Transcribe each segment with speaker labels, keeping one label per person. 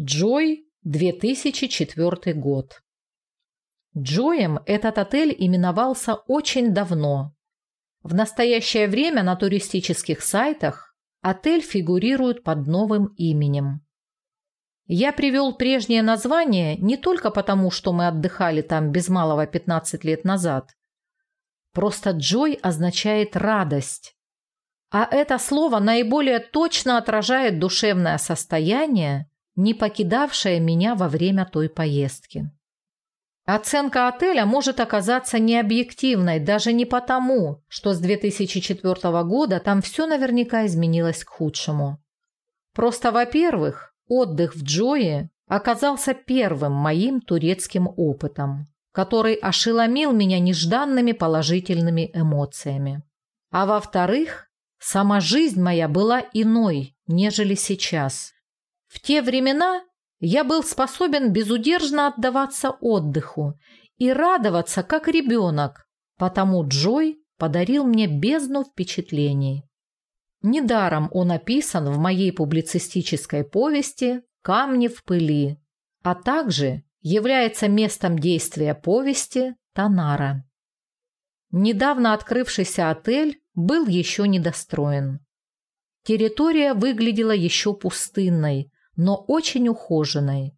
Speaker 1: Джой, 2004 год. Джоем этот отель именовался очень давно. В настоящее время на туристических сайтах отель фигурирует под новым именем. Я привел прежнее название не только потому, что мы отдыхали там без малого 15 лет назад. Просто Джой означает «радость». А это слово наиболее точно отражает душевное состояние, не покидавшее меня во время той поездки. Оценка отеля может оказаться необъективной даже не потому, что с 2004 года там все наверняка изменилось к худшему. Просто, во-первых, отдых в Джое оказался первым моим турецким опытом, который ошеломил меня нежданными положительными эмоциями. А во-вторых, сама жизнь моя была иной, нежели сейчас. В те времена я был способен безудержно отдаваться отдыху и радоваться, как ребенок, потому Джой подарил мне бездну впечатлений. Недаром он описан в моей публицистической повести «Камни в пыли», а также является местом действия повести Танара. Недавно открывшийся отель был еще недостроен. Территория выглядела еще пустынной, но очень ухоженной.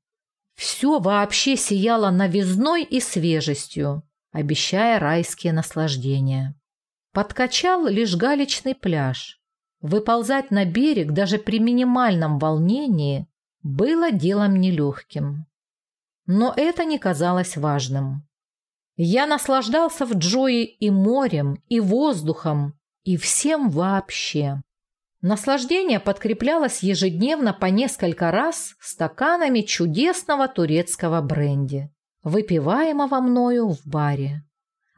Speaker 1: Все вообще сияло новизной и свежестью, обещая райские наслаждения. Подкачал лишь галечный пляж. Выползать на берег даже при минимальном волнении было делом нелегким. Но это не казалось важным. Я наслаждался в Джои и морем, и воздухом, и всем вообще. Наслаждение подкреплялось ежедневно по несколько раз стаканами чудесного турецкого бренди, выпиваемого мною в баре,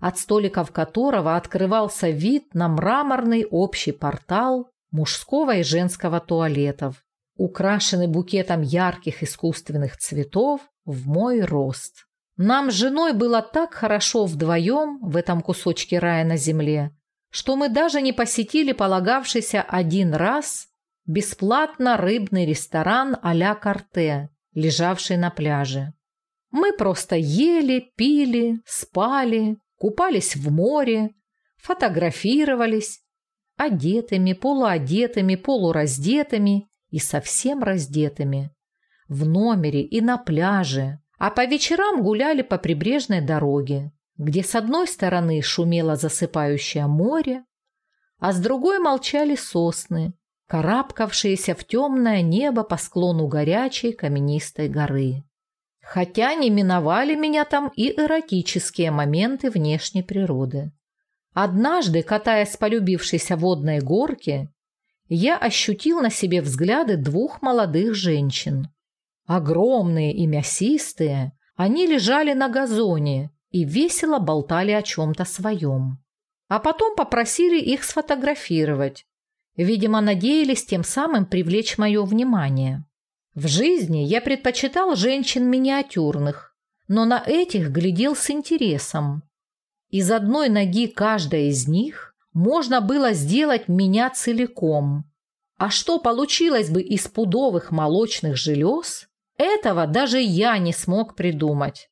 Speaker 1: от столиков которого открывался вид на мраморный общий портал мужского и женского туалетов, украшенный букетом ярких искусственных цветов в мой рост. Нам с женой было так хорошо вдвоем в этом кусочке рая на земле, что мы даже не посетили полагавшийся один раз бесплатно рыбный ресторан а-ля Карте, лежавший на пляже. Мы просто ели, пили, спали, купались в море, фотографировались, одетыми, полуодетыми, полураздетыми и совсем раздетыми, в номере и на пляже, а по вечерам гуляли по прибрежной дороге, где с одной стороны шумело засыпающее море, а с другой молчали сосны, карабкавшиеся в темное небо по склону горячей каменистой горы. Хотя не миновали меня там и эротические моменты внешней природы. Однажды, катаясь по любившейся водной горке, я ощутил на себе взгляды двух молодых женщин. Огромные и мясистые, они лежали на газоне, и весело болтали о чем-то своем. А потом попросили их сфотографировать. Видимо, надеялись тем самым привлечь мое внимание. В жизни я предпочитал женщин миниатюрных, но на этих глядел с интересом. Из одной ноги каждой из них можно было сделать меня целиком. А что получилось бы из пудовых молочных желез, этого даже я не смог придумать.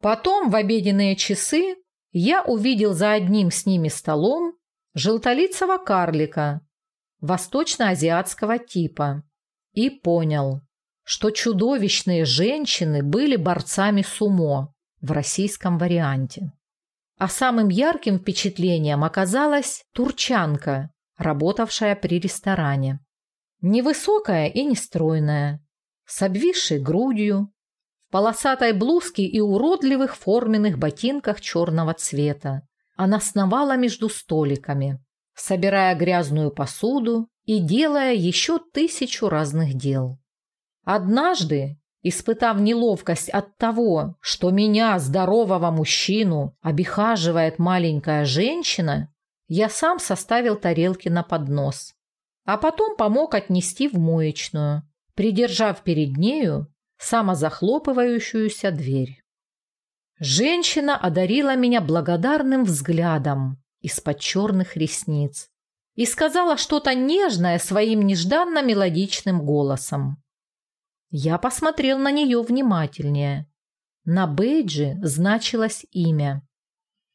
Speaker 1: Потом в обеденные часы я увидел за одним с ними столом желтолицего карлика восточно-азиатского типа и понял, что чудовищные женщины были борцами сумо в российском варианте. А самым ярким впечатлением оказалась турчанка, работавшая при ресторане. Невысокая и нестройная, с обвисшей грудью, в полосатой блузке и уродливых форменных ботинках черного цвета. Она сновала между столиками, собирая грязную посуду и делая еще тысячу разных дел. Однажды, испытав неловкость от того, что меня, здорового мужчину, обихаживает маленькая женщина, я сам составил тарелки на поднос, а потом помог отнести в моечную, придержав перед нею самозахлопывающуюся дверь. Женщина одарила меня благодарным взглядом из-под черных ресниц и сказала что-то нежное своим нежданно мелодичным голосом. Я посмотрел на нее внимательнее. На бейджи значилось имя.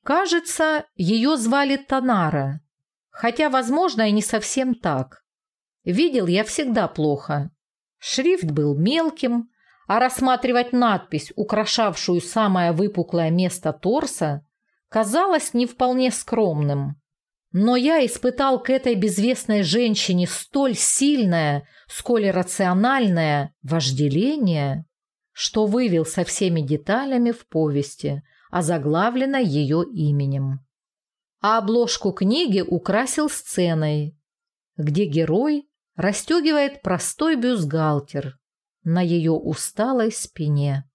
Speaker 1: Кажется, ее звали Танара, хотя, возможно, и не совсем так. Видел я всегда плохо. Шрифт был мелким, а рассматривать надпись, украшавшую самое выпуклое место торса, казалось не вполне скромным. Но я испытал к этой безвестной женщине столь сильное, сколь рациональное вожделение, что вывел со всеми деталями в повести, озаглавленной ее именем. А обложку книги украсил сценой, где герой расстегивает простой бюстгальтер на ее усталой спине.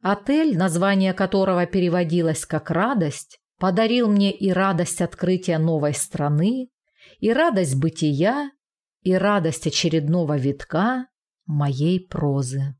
Speaker 1: Отель, название которого переводилось как «радость», подарил мне и радость открытия новой страны, и радость бытия, и радость очередного витка моей прозы.